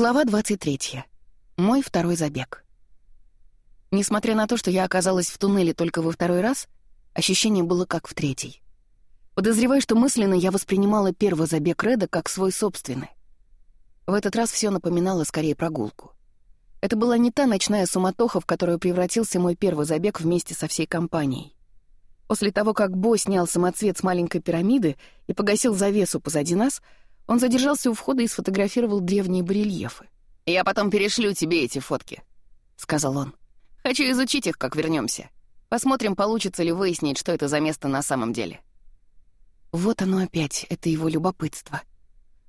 Глава 23. Мой второй забег. Несмотря на то, что я оказалась в туннеле только во второй раз, ощущение было как в третий. Подозреваю, что мысленно я воспринимала первый забег Реда как свой собственный. В этот раз все напоминало скорее прогулку. Это была не та ночная суматоха, в которую превратился мой первый забег вместе со всей компанией. После того, как Бо снял самоцвет с маленькой пирамиды и погасил завесу позади нас — он задержался у входа и сфотографировал древние барельефы. «Я потом перешлю тебе эти фотки», — сказал он. «Хочу изучить их, как вернемся. Посмотрим, получится ли выяснить, что это за место на самом деле». Вот оно опять, это его любопытство.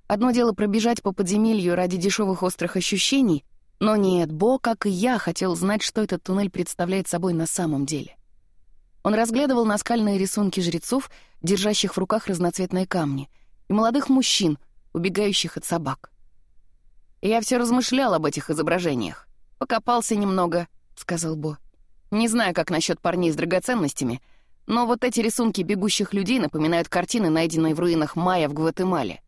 Одно дело пробежать по подземелью ради дешевых острых ощущений, но нет, Бо, как и я, хотел знать, что этот туннель представляет собой на самом деле. Он разглядывал наскальные рисунки жрецов, держащих в руках разноцветные камни, и молодых мужчин — убегающих от собак. «Я все размышлял об этих изображениях. Покопался немного», — сказал Бо. «Не знаю, как насчет парней с драгоценностями, но вот эти рисунки бегущих людей напоминают картины, найденные в руинах Майя в Гватемале.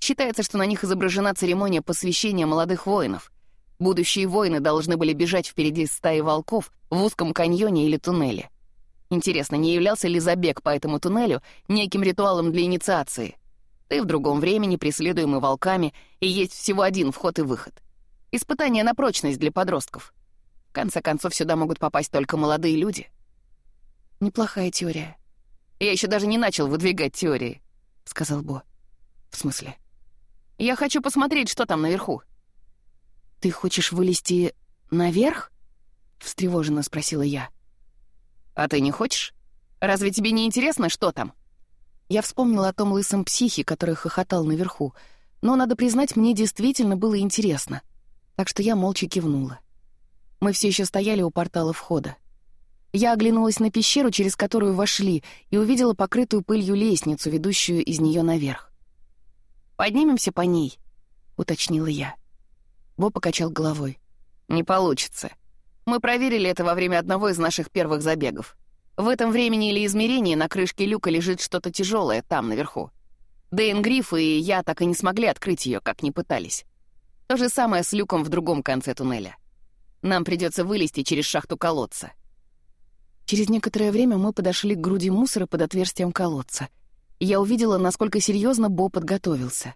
Считается, что на них изображена церемония посвящения молодых воинов. Будущие воины должны были бежать впереди стаи волков в узком каньоне или туннеле. Интересно, не являлся ли забег по этому туннелю неким ритуалом для инициации?» Да и в другом времени преследуемый волками, и есть всего один вход и выход. Испытание на прочность для подростков. В конце концов, сюда могут попасть только молодые люди. Неплохая теория. Я еще даже не начал выдвигать теории, — сказал Бо. В смысле? Я хочу посмотреть, что там наверху. Ты хочешь вылезти наверх? Встревоженно спросила я. А ты не хочешь? Разве тебе не интересно, что там? — я вспомнила о том лысом психе, который хохотал наверху, но, надо признать, мне действительно было интересно, так что я молча кивнула. Мы все еще стояли у портала входа. Я оглянулась на пещеру, через которую вошли, и увидела покрытую пылью лестницу, ведущую из нее наверх. «Поднимемся по ней», — уточнила я. Бо покачал головой. «Не получится. Мы проверили это во время одного из наших первых забегов. В этом времени или измерении на крышке люка лежит что-то тяжелое там, наверху. Дэйн Гриф и я так и не смогли открыть ее, как ни пытались. То же самое с люком в другом конце туннеля. Нам придется вылезти через шахту колодца. Через некоторое время мы подошли к груди мусора под отверстием колодца. Я увидела, насколько серьезно Бо подготовился.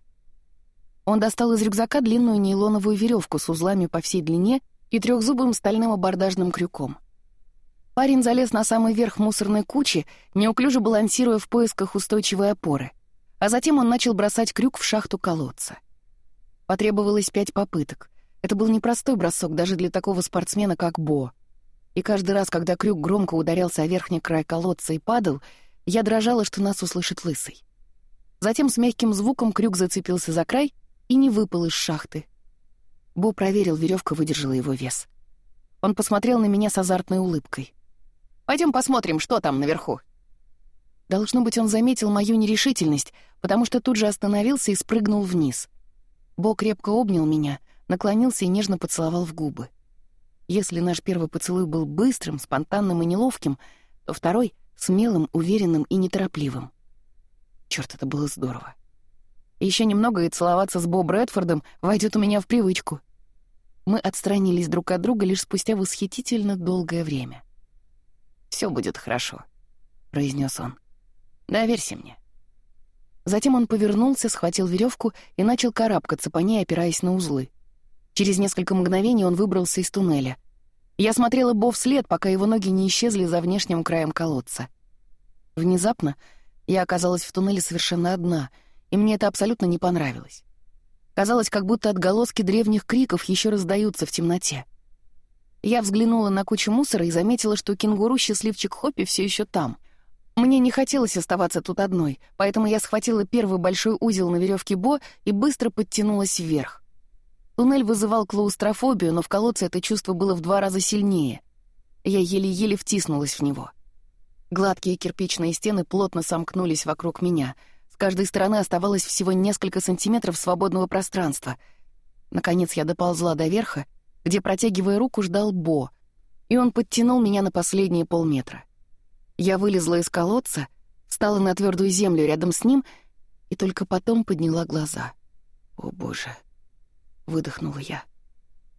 Он достал из рюкзака длинную нейлоновую веревку с узлами по всей длине и трехзубым стальным абордажным крюком — Парень залез на самый верх мусорной кучи, неуклюже балансируя в поисках устойчивой опоры, а затем он начал бросать крюк в шахту колодца. Потребовалось пять попыток. Это был непростой бросок даже для такого спортсмена, как Бо. И каждый раз, когда крюк громко ударялся о верхний край колодца и падал, я дрожала, что нас услышит лысый. Затем с мягким звуком крюк зацепился за край и не выпал из шахты. Бо проверил, веревка выдержала его вес. Он посмотрел на меня с азартной улыбкой. Пойдем посмотрим, что там наверху». Должно быть, он заметил мою нерешительность, потому что тут же остановился и спрыгнул вниз. Бо крепко обнял меня, наклонился и нежно поцеловал в губы. Если наш первый поцелуй был быстрым, спонтанным и неловким, то второй — смелым, уверенным и неторопливым. Черт, это было здорово. Еще немного, и целоваться с Бо Брэдфордом войдет у меня в привычку. Мы отстранились друг от друга лишь спустя восхитительно долгое время. Все будет хорошо», — произнес он. «Доверься мне». Затем он повернулся, схватил веревку и начал карабкаться по ней, опираясь на узлы. Через несколько мгновений он выбрался из туннеля. Я смотрела Бо вслед, пока его ноги не исчезли за внешним краем колодца. Внезапно я оказалась в туннеле совершенно одна, и мне это абсолютно не понравилось. Казалось, как будто отголоски древних криков еще раздаются в темноте. Я взглянула на кучу мусора и заметила, что кенгуру-счастливчик Хоппи все еще там. Мне не хотелось оставаться тут одной, поэтому я схватила первый большой узел на веревке Бо и быстро подтянулась вверх. Туннель вызывал клаустрофобию, но в колодце это чувство было в два раза сильнее. Я еле-еле втиснулась в него. Гладкие кирпичные стены плотно сомкнулись вокруг меня. С каждой стороны оставалось всего несколько сантиметров свободного пространства. Наконец я доползла до верха — где, протягивая руку, ждал Бо, и он подтянул меня на последние полметра. Я вылезла из колодца, встала на твердую землю рядом с ним и только потом подняла глаза. «О, Боже!» — выдохнула я.